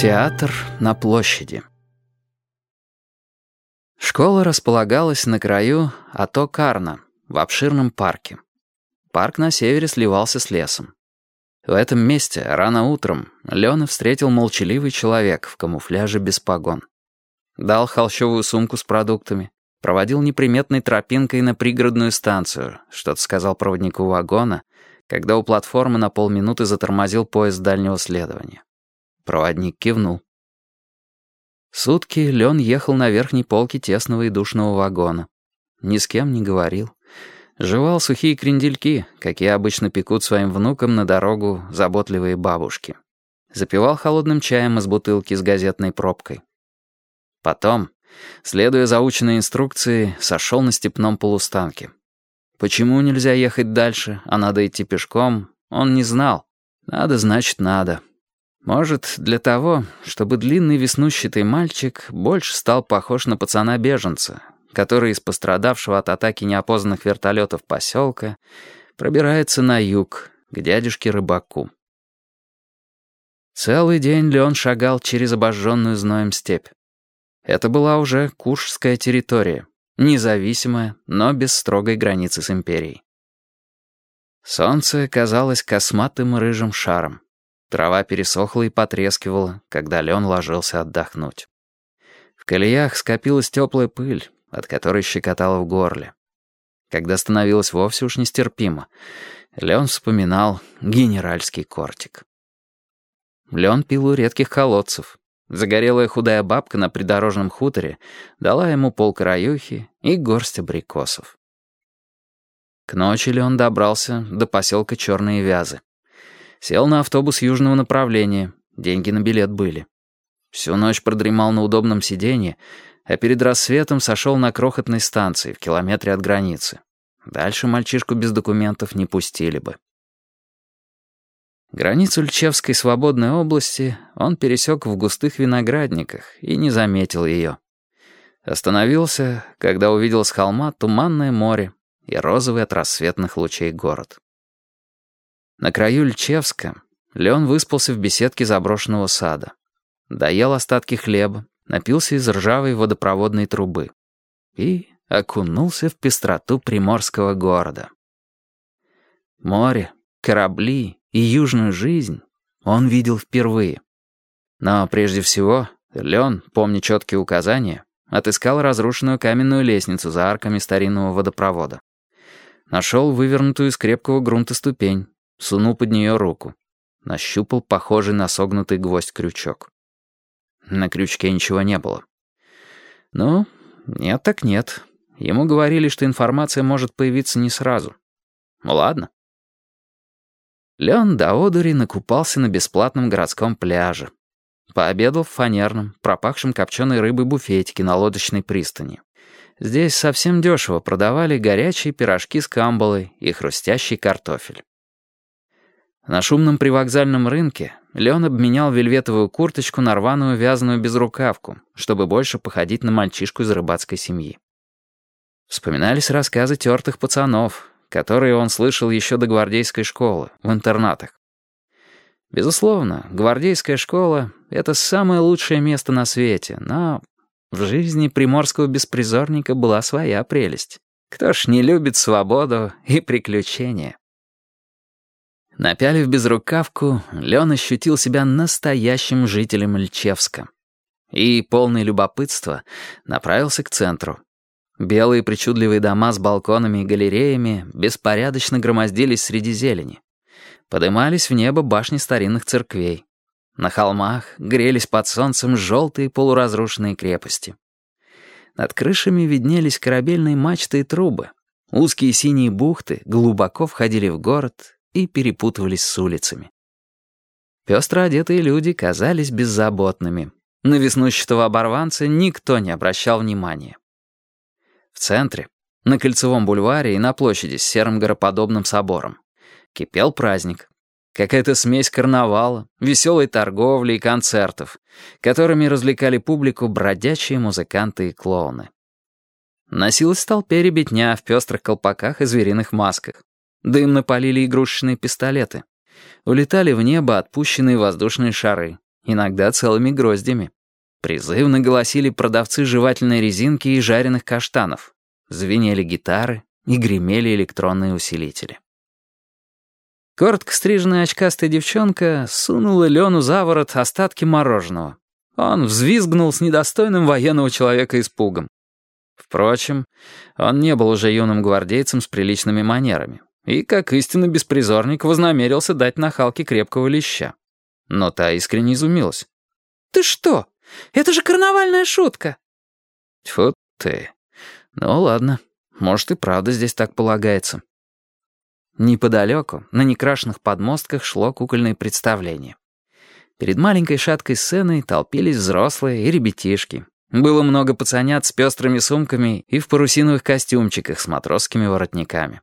Театр на площади. Школа располагалась на краю Ато-Карна, в обширном парке. Парк на севере сливался с лесом. В этом месте рано утром Лена встретил молчаливый человек в камуфляже без погон. Дал холщовую сумку с продуктами, проводил неприметной тропинкой на пригородную станцию, что-то сказал проводнику вагона, когда у платформы на полминуты затормозил поезд дальнего следования. Проводник кивнул. Сутки Лен ехал на верхней полке тесного и душного вагона. Ни с кем не говорил. Жевал сухие крендельки, какие обычно пекут своим внукам на дорогу заботливые бабушки. Запивал холодным чаем из бутылки с газетной пробкой. Потом, следуя заученной инструкции, сошел на степном полустанке. Почему нельзя ехать дальше, а надо идти пешком, он не знал. Надо, значит, надо. Может, для того, чтобы длинный веснущатый мальчик больше стал похож на пацана-беженца, который из пострадавшего от атаки неопознанных вертолетов поселка пробирается на юг, к дядюшке-рыбаку. Целый день Леон шагал через обожженную зноем степь. Это была уже Куршская территория, независимая, но без строгой границы с империей. Солнце казалось косматым рыжим шаром. Трава пересохла и потрескивала, когда Лен ложился отдохнуть. В колеях скопилась теплая пыль, от которой щекотала в горле. Когда становилось вовсе уж нестерпимо, Лен вспоминал генеральский кортик. Лен пил у редких колодцев. Загорелая худая бабка на придорожном хуторе дала ему пол краюхи и горсть абрикосов. К ночи Леон добрался до поселка Черные Вязы. Сел на автобус южного направления. Деньги на билет были. Всю ночь продремал на удобном сиденье, а перед рассветом сошел на крохотной станции в километре от границы. Дальше мальчишку без документов не пустили бы. Границу Льчевской свободной области он пересек в густых виноградниках и не заметил ее. Остановился, когда увидел с холма туманное море и розовый от рассветных лучей город. На краю Льчевска Леон выспался в беседке заброшенного сада. Доел остатки хлеба, напился из ржавой водопроводной трубы и окунулся в пестроту приморского города. Море, корабли и южную жизнь он видел впервые. Но прежде всего Леон, помня четкие указания, отыскал разрушенную каменную лестницу за арками старинного водопровода. Нашел вывернутую из крепкого грунта ступень, Сунул под нее руку. Нащупал похожий на согнутый гвоздь крючок. На крючке ничего не было. Ну, нет так нет. Ему говорили, что информация может появиться не сразу. Ну ладно. Леон до накупался на бесплатном городском пляже. Пообедал в фанерном, пропахшем копченой рыбой буфетике на лодочной пристани. Здесь совсем дешево продавали горячие пирожки с камбалой и хрустящий картофель. На шумном привокзальном рынке Леон обменял вельветовую курточку на рваную вязаную безрукавку, чтобы больше походить на мальчишку из рыбацкой семьи. Вспоминались рассказы тертых пацанов, которые он слышал еще до гвардейской школы, в интернатах. Безусловно, гвардейская школа — это самое лучшее место на свете, но в жизни приморского беспризорника была своя прелесть. Кто ж не любит свободу и приключения? Напялив безрукавку, Лен ощутил себя настоящим жителем Льчевска. И, полный любопытства, направился к центру. Белые причудливые дома с балконами и галереями беспорядочно громоздились среди зелени. Подымались в небо башни старинных церквей. На холмах грелись под солнцем желтые полуразрушенные крепости. Над крышами виднелись корабельные мачты и трубы. Узкие синие бухты глубоко входили в город и перепутывались с улицами. Пестро одетые люди казались беззаботными. На веснущатого оборванца никто не обращал внимания. В центре, на Кольцевом бульваре и на площади с серым гороподобным собором, кипел праздник. Какая-то смесь карнавала, веселой торговли и концертов, которыми развлекали публику бродячие музыканты и клоуны. Носилась в толпе ребятня в пестрых колпаках и звериных масках. Дымно полили игрушечные пистолеты. Улетали в небо отпущенные воздушные шары. иногда целыми гроздями. Призывно голосили продавцы жевательной резинки и жареных каштанов. Звенели гитары и гремели электронные усилители. Коротко стриженная очкастая девчонка сунула Лену за ворот остатки мороженого. Он взвизгнул с недостойным военного человека испугом. Впрочем, он не был уже юным гвардейцем с приличными манерами и, как истинный беспризорник, вознамерился дать нахалке крепкого леща. Но та искренне изумилась. «Ты что? Это же карнавальная шутка!» «Тьфу ты. Ну ладно, может и правда здесь так полагается». Неподалеку, на некрашенных подмостках, шло кукольное представление. Перед маленькой шаткой сценой толпились взрослые и ребятишки. Было много пацанят с пестрыми сумками и в парусиновых костюмчиках с матросскими воротниками.